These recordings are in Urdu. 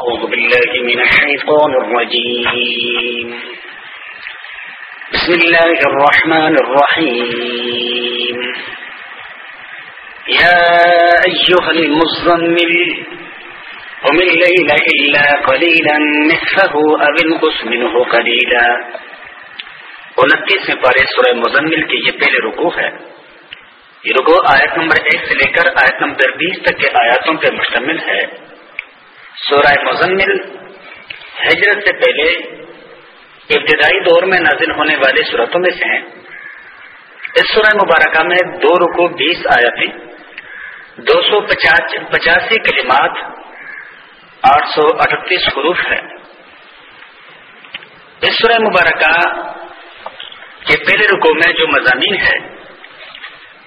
أعوذ بالله من الشيطان الرجيم. بسم الله الرحمن الرحيم. يا أيها المزمل، قم الليل إلا قليلا، نصفه أو انقص منه قليلا. انتیس میں پارے سورہ مزمل کی یہ پہلے رکو ہے۔ یہ رکو آیت نمبر ایک سے لے کر آیت نمبر بیس تک کے آیاتوں پر مشتمل ہے۔ سورہ مزمل ہجرت سے پہلے ابتدائی دور میں نازل ہونے والے صورتوں میں سے ہیں۔ اس سورہ مبارکہ میں دو رکو بیس آیتیں، دو سو پچاسی کلمات، آٹھ سو اٹھتیس حروف ہے اس سورہ مبارکہ کے پہلے رکو میں جو مضامین ہے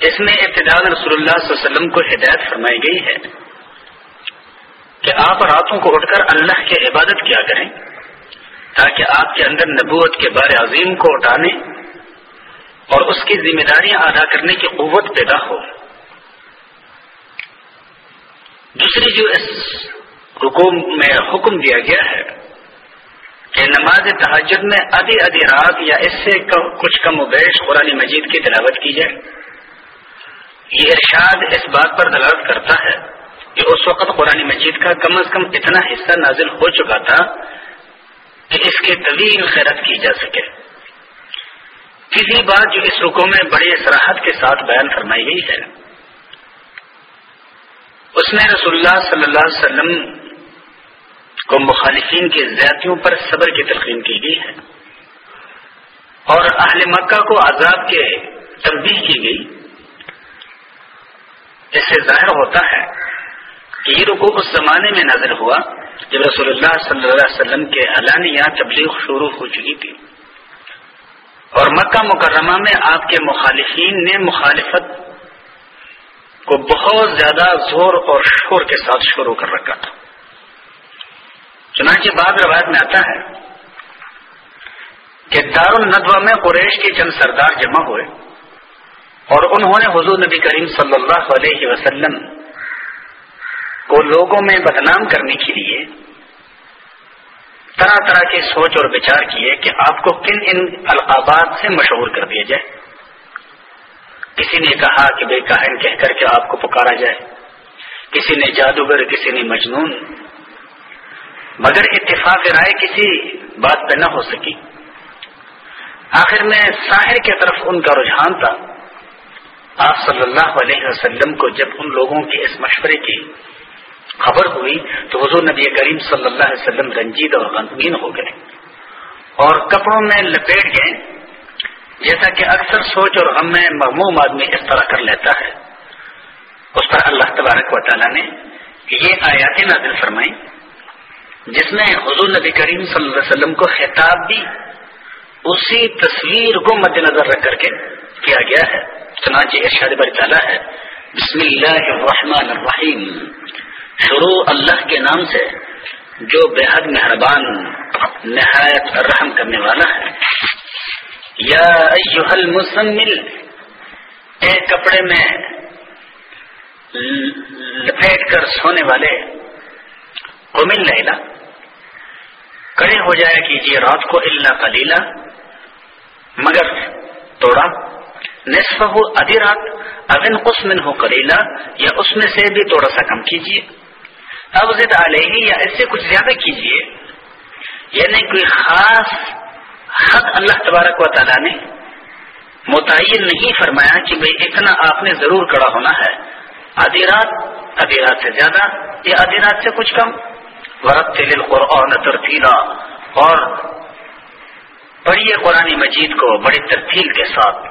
اس میں ابتدا رسول اللہ صلی اللہ علیہ وسلم کو ہدایت فرمائی گئی ہے۔ کہ آپ راتوں کو اٹھ کر اللہ کی عبادت کیا کریں، تاکہ آپ کے اندر نبوت کے بار عظیم کو اٹھانے اور اس کی ذمہ داریاں ادا کرنے کی قوت پیدا ہو۔ دوسری جو اس حکم میں حکم دیا گیا ہے کہ نماز تحجد میں ادھی ادھی رات یا اس سے کچھ کم و بیش قرآن مجید کی تلاوت کی جائے۔ یہ ارشاد اس بات پر دلالت کرتا ہے کہ اس وقت قرآن مجید کا کم از کم اتنا حصہ نازل ہو چکا تھا کہ اس کے طویل خیرت کی جا سکے۔ کسی بات جو اس رکو میں بڑی سراحت کے ساتھ بیان فرمائی گئی ہے۔ اس میں رسول اللہ صلی اللہ علیہ وسلم کو مخالفین کی زیادتیوں پر صبر کی تلقین کی گئی ہے۔ اور اہل مکہ کو عذاب کے تنبیہ کی گئی۔ اس سے ظاہر ہوتا ہے کہ یہ رکو اس زمانے میں نظر ہوا جب رسول اللہ صلی اللہ علیہ وسلم کے علانیہ تبلیغ شروع ہو چکی تھی۔ اور مکہ مکرمہ میں آپ کے مخالفین نے مخالفت کو بہت زیادہ زور اور شور کے ساتھ شروع کر رکھا تھا۔ چنانچہ بعد روایت میں آتا ہے کہ دار الندوہ میں قریش کے چند سردار جمع ہوئے اور انہوں نے حضور نبی کریم صلی اللہ علیہ وسلم کو لوگوں میں بدنام کرنے کے لیے طرح طرح کے سوچ اور بچار کیے کہ آپ کو کن ان القابات سے مشہور کر دیا جائے۔ کسی نے کہا کہ بے کہن کہہ کر کے آپ کو پکارا جائے۔ کسی نے جادوگر، کسی نے مجنون۔ مگر اتفاق رائے کسی بات پہ نہ ہو سکی۔ آخر میں ساحر کی طرف ان کا رجحان تھا۔ آپ صلی اللہ علیہ وسلم کو جب ان لوگوں کے اس مشورے کی خبر ہوئی تو حضور نبی کریم صلی اللہ علیہ وسلم رنجید اور غمگین ہو گئے اور کپڑوں میں لپیٹ گئے، جیسا کہ اکثر سوچ اور غم میں مغموم آدمی اس طرح کر لیتا ہے۔ اس پر اللہ تبارک و تعالیٰ نے یہ آیات نازل فرمائی جس میں حضور نبی کریم صلی اللہ علیہ وسلم کو خطاب بھی اسی تصویر کو مد نظر رکھ کر کے کیا گیا ہے۔ چنانچہ ارشاد بری تعالیٰ ہے، بسم اللہ الرحمن الرحیم۔ شروع اللہ کے نام سے جو بے حد مہربان، نہایت رحم کرنے والا ہے۔ یا المسمل ایک کپڑے میں لپیٹ کر سونے والے قمل لیلا کڑے ہو جایا کیجیے رات کو اللہ کلیلہ مگر توڑا نصف ہو، ادھی رات اگن قسمن ہو کلیلہ یا اس میں سے بھی تھوڑا سا کم کیجیے اب زد علیہ یا اس سے کچھ زیادہ کیجیے یعنی کوئی خاص حد اللہ تبارک و تعالیٰ نے متعین نہیں فرمایا کہ بھئی اتنا آپ نے ضرور کڑا ہونا ہے۔ آدھی رات آدھی رات سے زیادہ یا آدھی رات سے کچھ کم؟ ورت تل قرآن ترتیلا اور پڑھیے قرآن مجید کو بڑی ترتیل کے ساتھ۔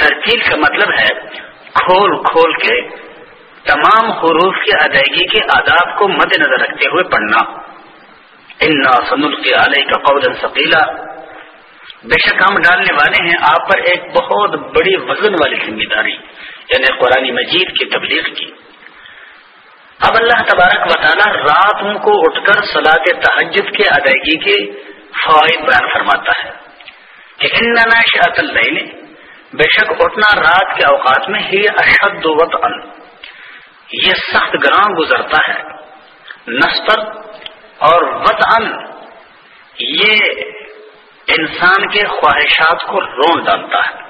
ترتیل کا مطلب ہے کھول کھول کے تمام حروف کی ادائیگی کے آداب کو مد نظر رکھتے ہوئے پڑھنا۔ انا سن کے علیہ کا قول ثقیلا بے شک ہم ڈالنے والے ہیں آپ پر ایک بہت بڑی وزن والی ذمہ داری یعنی قرآن مجید کی تبلیغ کی۔ اب اللہ تبارک و تعالیٰ کو اٹھ کر صلاح تحجد کے ادائیگی کے فوائد بیان فرماتا ہے کہ ان شاط اللہ بے شک اٹھنا رات کے اوقات میں ہی اشد وطن۔ یہ سخت گراں گزرتا ہے۔ نس پر اور وطن، یہ انسان کے خواہشات کو رون ڈالتا ہے۔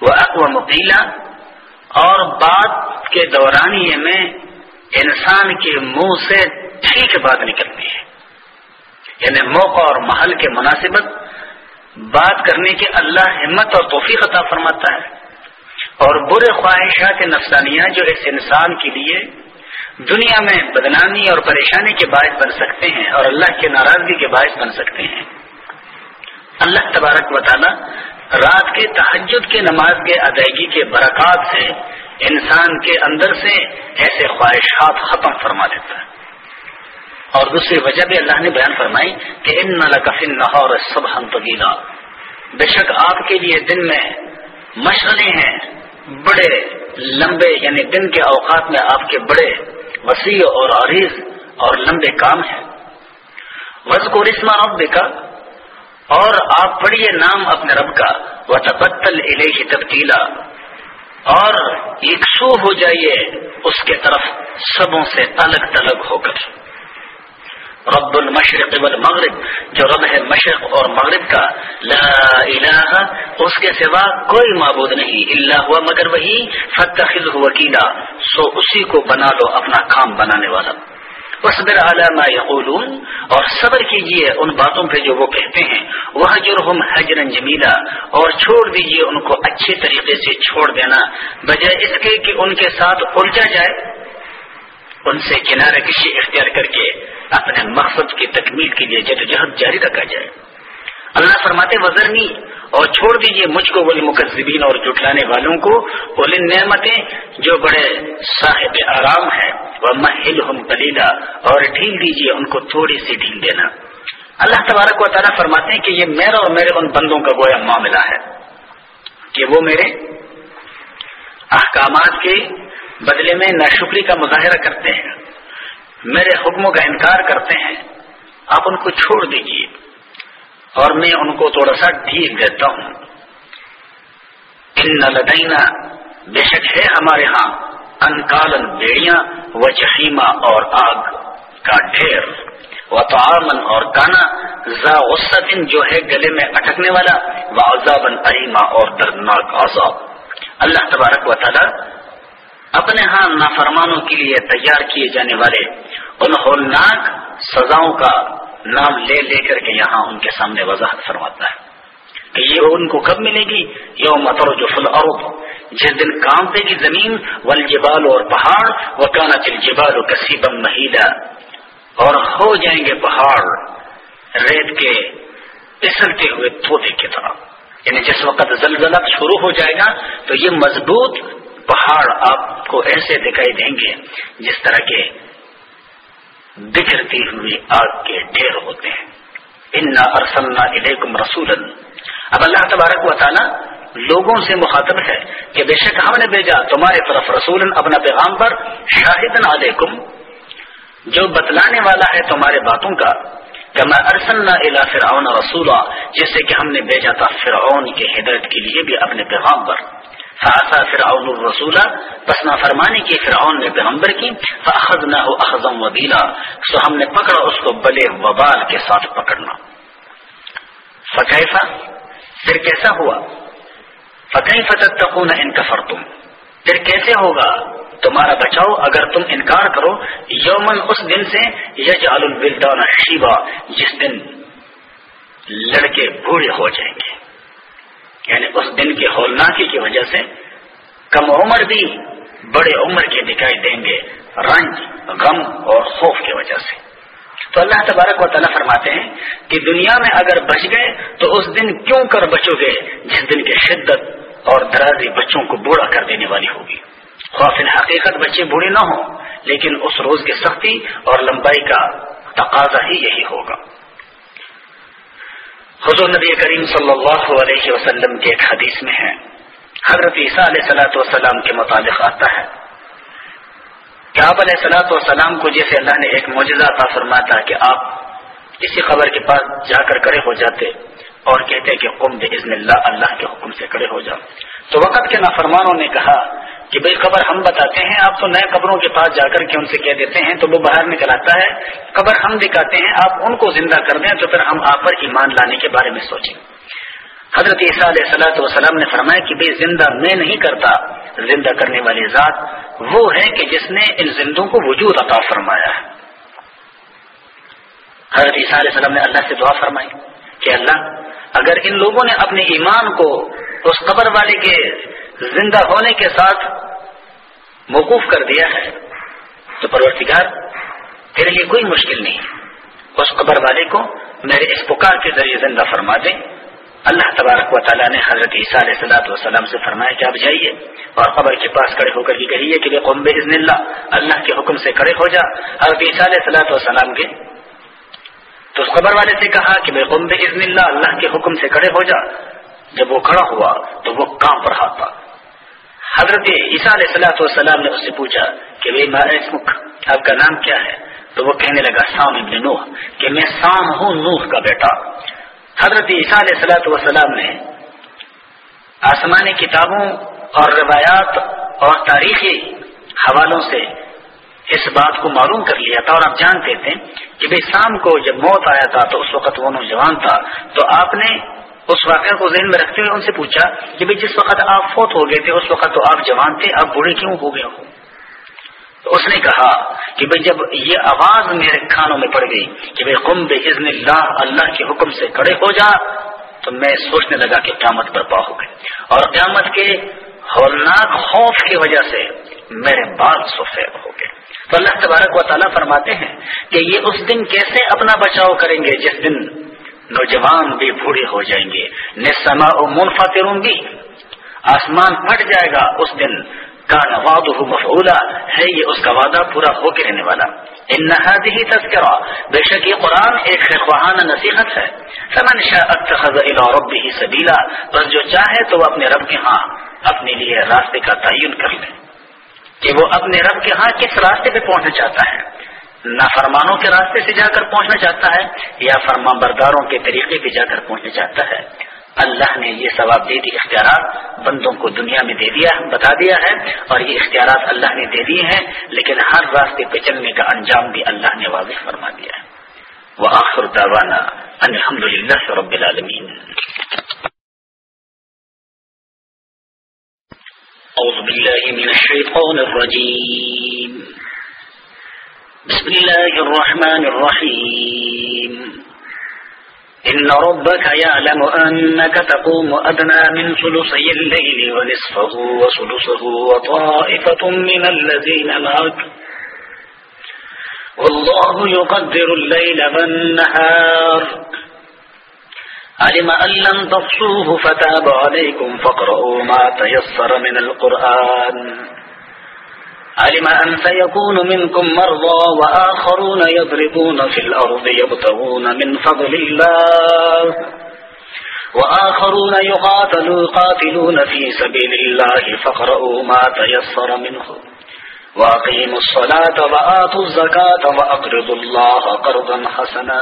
وہ اقوا مکیلا اور بات کے دورانیے میں انسان کے منہ سے ٹھیک بات نکلتی ہے۔ یعنی موقع اور محل کے مناسبت، بات کرنے کے اللہ ہمت اور توفیق عطا فرماتا ہے۔ اور برے خواہشات نفسانیہ جو اس انسان کے لیے دنیا میں بدنامی اور پریشانی کے باعث بن سکتے ہیں اور اللہ کے ناراضگی کے باعث بن سکتے ہیں۔ اللہ تبارک و رات کے تحجد کے نماز کے ادائیگی کے برکات سے انسان کے اندر سے ایسے خواہشات ختم فرما دیتا ہے۔ اور دوسری وجہ بھی اللہ نے بیان فرمائی کہ ان نقفن لاہور سب ہم بے شک آپ کے لیے دن میں مشغلے ہیں۔ بڑے، لمبے یعنی دن کے اوقات میں آپ کے بڑے وسیع اور عریض اور لمبے کام ہیں۔ وز کو رسما رب کا اور آپ پڑھیے نام اپنے رب کا۔ وہ تبتل علیہ تبدیلا اور یکسو ہو جائیے اس کے طرف سبوں سے الگ تلگ ہو کر۔ رب المشرق والمغرب، جو رب ہے مشرق اور مغرب کا، لا الہ، اس کے سوا کوئی معبود نہیں۔ اللہ ہوا مگر وہی فتح وکیلا۔ سو اسی کو بنا لو اپنا کام بنانے والا۔ وصبر علامہ یقولون۔ اور صبر کیجیے ان باتوں پہ جو وہ کہتے ہیں۔ وہ جرحم حجر جمیلا۔ اور چھوڑ دیجیے ان کو اچھے طریقے سے چھوڑ دینا۔ بجائے اس کے کہ ان کے ساتھ الجھا جائے۔ ان سے کنارے کشی اختیار کر کے۔ اپنے مقصد کی تکمیل کے لیے جدوجہد جاری رکھا جائے۔ اللہ فرماتے وزرنی اور چھوڑ دیجیے مجھ کو ولی مقصبین اور جٹلانے والوں کو۔ بولے نعمتیں جو بڑے صاحب آرام ہے وہ محل ہم کلیلا اور ڈھیل دیجیے ان کو تھوڑی سی ڈھیل دینا۔ اللہ تبارک و تعالیٰ فرماتے ہیں کہ یہ میرا اور میرے ان بندوں کا گویا معاملہ ہے۔ کہ وہ میرے احکامات کے بدلے میں ناشکری کا مظاہرہ کرتے ہیں۔ میرے حکموں کا انکار کرتے ہیں، آپ ان کو چھوڑ دیجیے اور میں ان کو تھوڑا سا ڈھیل دیتا ہوں۔ ان لدینا، بے شک ہے ہمارے ہاں انکالن بیڑیاں و جہیما اور آگ کا ڈھیر۔ و تو اور کانا، ذا غصن جو ہے گلے میں اٹکنے والا، و عذابن اریما اور دردناک عذاب۔ اللہ تبارک و تعالی اپنے ہاں نافرمانوں کے لیے تیار کیے جانے والے ان ہولناک سزاؤں کا نام لے لے کر کے یہاں ان کے سامنے وضاحت فرماتا ہے کہ یہ ان کو کب ملے گی؟ یوم متر جو فل جس دن کام دے گی زمین والجبال اور پہاڑ وہ کانا چل جبال و کسیبم مہیلا اور ہو جائیں گے پہاڑ ریت کے پسلتے ہوئے توتے کی طرح۔ یعنی جس وقت زلزلہ شروع ہو جائے گا تو یہ مضبوط پہاڑ آپ کو ایسے دکھائی دیں گے جس طرح کے بکھرتی ہوئی آگ کے ڈھیر ہوتے ہیں۔ انا ارسلنا الیکم رسول اب اللہ تبارک و تعالی لوگوں سے مخاطب ہے کہ بے شک ہم نے بھیجا تمہارے طرف رسول اپنا پیغام پر شاہد علیکم۔ جو بتلانے والا ہے تمہارے باتوں کا۔ کہ میں ارسلنا الا فرعون رسولہ جیسے کہ ہم نے بھیجا تھا فرعون کے ہدایت کے لیے بھی اپنے پیغام پر فاسا فرعون الرسولہ بس نہ فرمانے کی فرعون نے پیغمبر کی فاخذ نہ ہو اخذم وبیلا سو ہم نے پکڑا، اس کو بلے وبال کے ساتھ پکڑنا۔ فقیفہ پھر کیسا ہوا؟ فقی فتح تکون ان کفر تم پھر کیسے ہوگا؟ تمہارا بچاؤ اگر تم انکار کرو یومن اس دن سے یج الولدان شیبا، جس دن لڑکے بوڑھے ہو جائیں گے۔ یعنی اس دن کی ہولناکی کی وجہ سے کم عمر بھی بڑے عمر کے دکھائی دیں گے، رنج، غم اور خوف کی وجہ سے۔ تو اللہ تبارک و تعالیٰ فرماتے ہیں کہ دنیا میں اگر بچ گئے تو اس دن کیوں کر بچو گے جس دن کی شدت اور درازی بچوں کو بوڑھا کر دینے والی ہوگی۔ خوف حقیقت بچے بوڑھے نہ ہوں، لیکن اس روز کی سختی اور لمبائی کا تقاضا ہی یہی ہوگا۔ حضور نبی کریم صلی اللہ علیہ وسلم کے ایک حدیث میں ہے۔ حضرت عیسیٰ علیہ سلاۃ والسلام کے مطابق آتا ہے۔ کہ آپ علیہ سلاۃ والسلام کو جیسے اللہ نے ایک معجزہ تھا فرمایا کہ آپ اسی خبر کے پاس جا کر کڑے ہو جاتے اور کہتے کہ قم بزن اللہ اللہ کے حکم سے کڑے ہو جاؤ۔ تو وقت کے نافرمانوں نے کہا کہ بھائی قبر ہم بتاتے ہیں، آپ تو نئے قبروں کے پاس جا کر کے ان سے کہہ دیتے ہیں، تو وہ باہر نکل آتا ہے۔ قبر ہم دکھاتے ہیں، آپ ان کو زندہ کر دیں تو پھر ہم آپ پر ایمان لانے کے بارے میں سوچیں۔ حضرت عیسیٰ علیہ صلاح وسلم نے فرمایا کہ بھائی زندہ میں نہیں کرتا، زندہ کرنے والی ذات وہ ہے کہ جس نے ان زندوں کو وجود عطا فرمایا ہے۔ حضرت عیسیٰ علیہ السلام نے اللہ سے دعا فرمائی کہ اللہ، اگر ان لوگوں نے اپنے ایمان کو اس قبر والے کے زندہ ہونے کے ساتھ موقوف کر دیا ہے تو پرورتگار تیرے لیے کوئی مشکل نہیں۔ اس قبر والے کو میرے اس پکار کے ذریعے زندہ فرما دیں اللہ تبارک و تعالیٰ نے حضرت عیسیٰ علیہ صلاح وسلم سے فرمایا کہ آپ جائیے اور قبر کے پاس کھڑے ہو کر کے کہیے کہ قم بزن اللہ اللہ کے حکم سے کھڑے ہو جا۔ حضرت عیسیٰ علیہ صلاح وسلام کے۔ تو اس قبر والے سے کہا کہ بے قم بزن اللہ اللہ کے حکم سے کھڑے ہو جا۔ جب وہ کھڑا ہوا تو وہ کام پر ہاتھ حضرت عیسیٰ علیہ السلاۃ والسلام نے اس سے پوچھا کہ آپ کا نام کیا ہے؟ تو وہ کہنے لگا، سام ابن نوح، کہ میں سام ہوں، نوح کا بیٹا۔ حضرت عیسیٰ علیہ السلاۃ والسلام نے آسمانی کتابوں اور روایات اور تاریخی حوالوں سے اس بات کو معلوم کر لیا تھا۔ اور آپ جانتے تھے کہ بھائی شام کو جب موت آیا تھا تو اس وقت وہ نوجوان تھا۔ تو آپ نے اس واقعہ کو ذہن میں رکھتے ہوئے ان سے پوچھا کہ بھائی جس وقت آپ فوت ہو گئے تھے، اس وقت تو آپ جوان تھے آپ بوڑھے کیوں ہو گئے ہو؟ تو اس نے کہا کہ بھائی جب یہ آواز میرے کھانوں میں پڑ گئی کہ بھائی قم بے عزن اللہ اللہ کے حکم سے کھڑے ہو جا، تو میں سوچنے لگا کہ قیامت برپا ہو گئی اور قیامت کے ہولناک خوف کی وجہ سے میرے بال سفید ہو گئے۔ تو اللہ تبارک و تعالیٰ فرماتے ہیں کہ یہ اس دن کیسے اپنا بچاؤ کریں گے جس دن نوجوان بھی بوڑھے ہو جائیں گے۔ نسما و بھی۔ آسمان پھٹ جائے گا۔ اس دن کا نواد مفعولا۔ ہے یہ اس کا وعدہ پورا ہو کے رہنے والا۔ ان ہی تذکرہ۔ بے شک یہ قرآن ایک خواہانہ نصیحت ہے۔ سمن شاہ ہی سبیلا۔ بس جو چاہے تو وہ اپنے رب کے ہاں اپنے لیے راستے کا تعین کر لے۔ کہ وہ اپنے رب کے ہاں کس راستے پہ پہنچنا چاہتا ہے۔ نافرمانوں کے راستے سے جا کر پہنچنا چاہتا ہے یا فرما برداروں کے طریقے پہ جا کر پہنچنا چاہتا ہے؟ اللہ نے یہ ثواب دے دی، اختیارات بندوں کو دنیا میں دے دیا، بتا دیا ہے اور یہ اختیارات اللہ نے دے دیے ہیں، لیکن ہر راستے پہ چلنے کا انجام بھی اللہ نے واضح فرما دیا ہے۔ وہ آخر داوانا الحمد للہ رب العالمین۔ أعوذ بالله من الشيطان الرجيم بسم الله الرحمن الرحيم. إن ربك يعلم أنك تقوم أدنى من ثلثي الليل ونصفه وثلثه وطائفة من الذين معك. والله يقدر الليل والنهار. علم أن لن تفصوه فتاب عليكم فاقرؤوا ما تيسر من القرآن. علم أن سيكون منكم مرضى وآخرون يضربون في الأرض يبتغون من فضل الله وآخرون يقاتلوا قاتلون في سبيل الله فقرأوا ما تيسر منه وأقيموا الصلاة وآتوا الزكاة وأقرضوا الله قرضا حسنا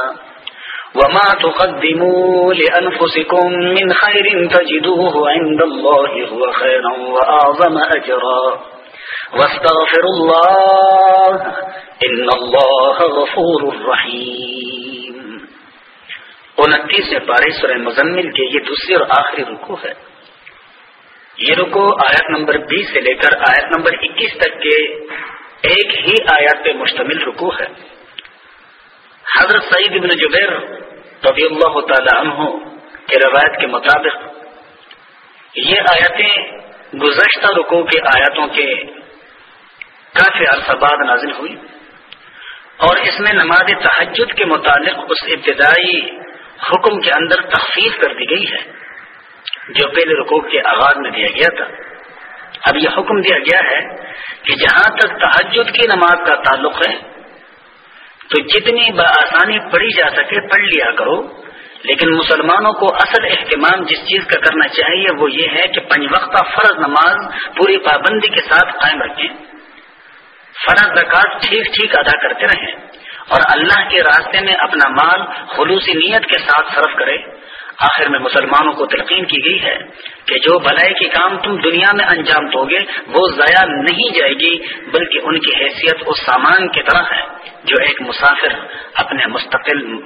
وما تقدموا لأنفسكم من خير تجدوه عند الله هو خيرا وأعظم أجرا واستغفر اللہ ان اللہ غفور الرحیم انتیس پارے سورہ مزمل کے یہ دوسری اور آخری رکو ہے۔ یہ رکو آیت نمبر بیس سے لے کر آیت نمبر اکیس تک کے ایک ہی آیات پہ مشتمل رکو ہے۔ حضرت سعید بن جبیر رضی اللہ تعالی عنہ کے روایت کے مطابق یہ آیتیں گزشتہ رکو کے آیاتوں کے کافی عرصہ بعد نازل ہوئی۔ اور اس میں نماز تحجد کے متعلق اس ابتدائی حکم کے اندر تخفیف کر دی گئی ہے، جو پہلے رقوق کے آغاز میں دیا گیا تھا۔ اب یہ حکم دیا گیا ہے کہ جہاں تک تحجد کی نماز کا تعلق ہے، تو جتنی بآسانی پڑھی جا سکے پڑھ لیا کرو۔ لیکن مسلمانوں کو اصل اہتمام جس چیز کا کرنا چاہیے وہ یہ ہے کہ پنج وقتہ فرض نماز پوری پابندی کے ساتھ قائم رکھیں۔ فرض زکات ٹھیک ٹھیک ادا کرتے رہیں اور اللہ کے راستے میں اپنا مال خلوصی نیت کے ساتھ صرف کرے۔ آخر میں مسلمانوں کو تلقین کی گئی ہے کہ جو بلائی کے کام تم دنیا میں انجام دو گے، وہ ضائع نہیں جائے گی، بلکہ ان کی حیثیت اس سامان کی طرح ہے جو ایک مسافر اپنے مستقل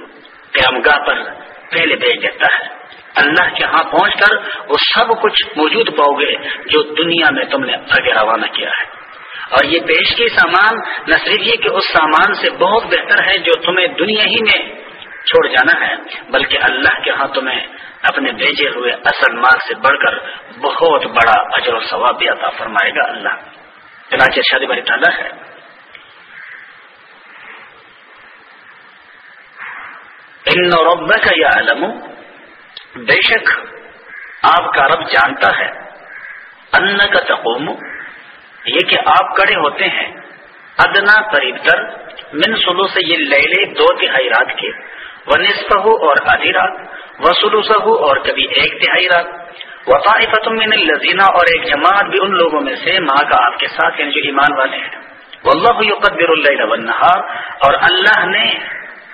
قیامگاہ پر پہلے بھیج دیتا ہے۔ اللہ کے ہاں پہنچ کر وہ سب کچھ موجود پاؤ گے جو دنیا میں تم نے آگے روانہ کیا ہے۔ اور یہ پیشگی سامان نہ صرف یہ کہ اس سامان سے بہت بہتر ہے جو تمہیں دنیا ہی میں چھوڑ جانا ہے، بلکہ اللہ کے ہاں تمہیں اپنے بھیجے ہوئے اصل مال سے بڑھ کر بہت بڑا اجر و ثواب بھی عطا فرمائے گا اللہ۔ چنانچہ شادی بڑی تعالیٰ ہے۔ ان رب کا یا علم بے شک آپ کا رب جانتا ہے ان کا تقوم یہ کہ آپ کڑے ہوتے ہیں۔ ادنا قریب تر، من سلو سے یہ لے دو تہائی رات کے۔ وہ نصف ہو اور آدھی رات۔ وہ سلوس ہو اور کبھی ایک تہائی رات۔ وطائفت من الزینہ اور ایک جماعت بھی ان لوگوں میں سے ماں کا آپ کے ساتھ یعنی جو ایمان والے ہیں۔ واللہ یقدر اللیل والنہار۔ اور اللہ نے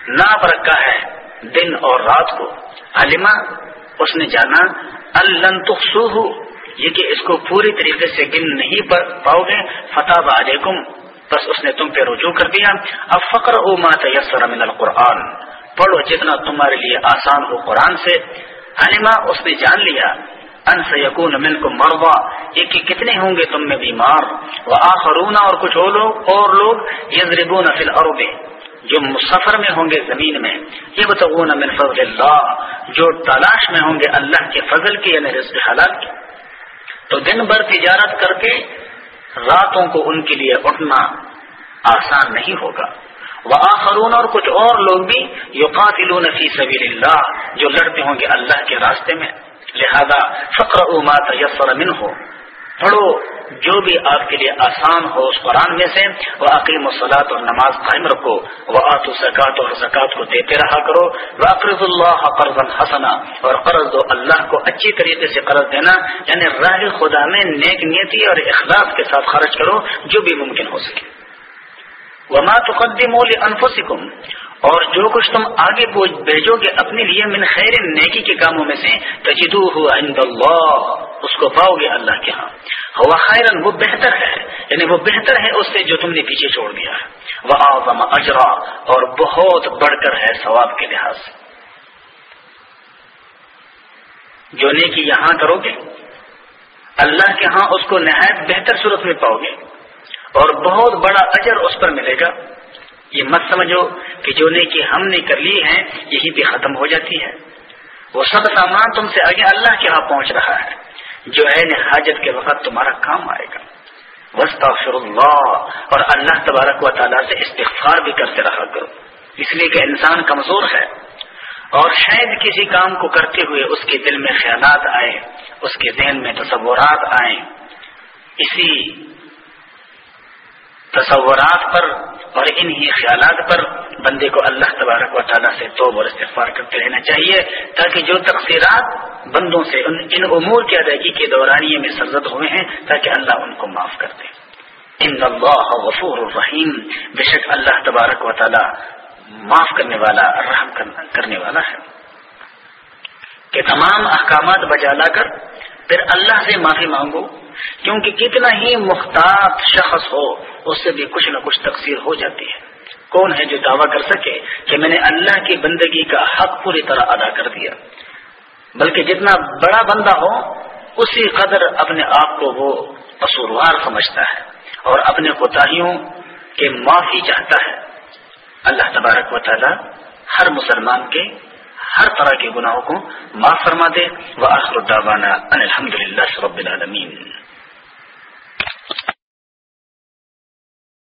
ناپ رکھا ہے دن اور رات کو۔ علما اس نے جانا۔ الن تخصوہ یہ کہ اس کو پوری طریقے سے گن نہیں پاؤ گے۔ فتح علیکم۔ بس اس نے تم پہ رجوع کر دیا۔ اب فقر او ما تیسر من القرآن۔ پڑھو جتنا تمہارے لیے آسان ہو قرآن سے۔ علما اس نے جان لیا۔ ان سے یقون من کو مروا یہ کہ کتنے ہوں گے تم میں بیمار۔ وہ آخرون اور کچھ اور لوگ اور لوگ یزربون فی الارض۔ جو سفر میں ہوں گے زمین میں۔ یہ بتغون من فضل اللہ۔ جو تلاش میں ہوں گے اللہ کے فضل کے یعنی رزق حلال کے۔ تو دن بھر تجارت کر کے راتوں کو ان کے لیے اٹھنا آسان نہیں ہوگا۔ وہ آخرون اور کچھ اور لوگ بھی یو فی سبیل اللہ، جو لڑتے ہوں گے اللہ کے راستے میں۔ لہذا فقر ما تیسر من ہو پڑھو، جو بھی آپ کے لیے آسان ہو اس قرآن میں سے وہ عقیم وسلاط اور نماز قائم رکھو وہ آت زکات اور زکوٰۃ کو دیتے رہا کرو وہ اقرض اللہ قرض حسنا اور قرض دو اللہ کو اچھی طریقے سے قرض دینا یعنی راہ خدا میں نیک نیتی اور اخلاق کے ساتھ خرچ کرو، جو بھی ممکن ہو سکے۔ وما تقدموا لانفسکم اور جو کچھ تم آگے بھیجو گے اپنے لیے من خیر نیکی کے کاموں میں سے تجدوه عند اللہ۔ اس کو پاؤ گے اللہ کے ہاں۔ ہوا خیرن وہ بہتر ہے۔ یعنی وہ بہتر ہے اس سے جو تم نے پیچھے چھوڑ دیا۔ ہے وہ اعظم اجرا اور بہت بڑھ کر ہے ثواب کے لحاظ سے۔ جو نیکی یہاں کرو گے، اللہ کے ہاں اس کو نہایت بہتر صورت میں پاؤ گے۔ اور بہت بڑا اجر اس پر ملے گا۔ یہ مت سمجھو کہ جو نیکی ہم نے کر لی ہے، یہی بھی ختم ہو جاتی ہے۔ وہ سب سامان تم سے آگے اللہ کے ہاں پہنچ رہا ہے۔ جو ہے حاجت کے وقت تمہارا کام آئے گا۔ وسطر اللہ اور اللہ تبارک و تعالیٰ سے استغفار بھی کرتے رہا کرو۔ اس لیے کہ انسان کمزور ہے۔ اور شاید کسی کام کو کرتے ہوئے اس کے دل میں خیالات آئے، اس کے ذہن میں تصورات آئیں۔ اسی تصورات پر اور انہی خیالات پر بندے کو اللہ تبارک و تعالیٰ سے توب اور استغفار کرتے رہنا چاہیے تاکہ جو تقسیرات بندوں سے ان ان امور کی ادائیگی کے دورانیے میں سرزد ہوئے ہیں، تاکہ اللہ ان کو معاف کر دے۔ ان اللہ غفور الرحیم، بے شک اللہ تبارک و تعالیٰ معاف کرنے والا، رحم کرنے والا ہے۔ کہ تمام احکامات بجا لا کر پھر اللہ سے معافی مانگو، کیونکہ کتنا ہی مختار شخص ہو اس سے بھی کچھ نہ کچھ تقسیر ہو جاتی ہے۔ کون ہے جو دعویٰ کر سکے کہ میں نے اللہ کی بندگی کا حق پوری طرح ادا کر دیا؟ بلکہ جتنا بڑا بندہ ہو، اسی قدر اپنے آپ کو وہ قصوروار سمجھتا ہے اور اپنے کوتاہیوں کے معافی چاہتا ہے۔ اللہ تبارک و تعالی ہر مسلمان کے ہر طرح کے گناہوں کو معاف فرما دے۔ وہ آخر الداوانہ الحمد للہ رب العالمین۔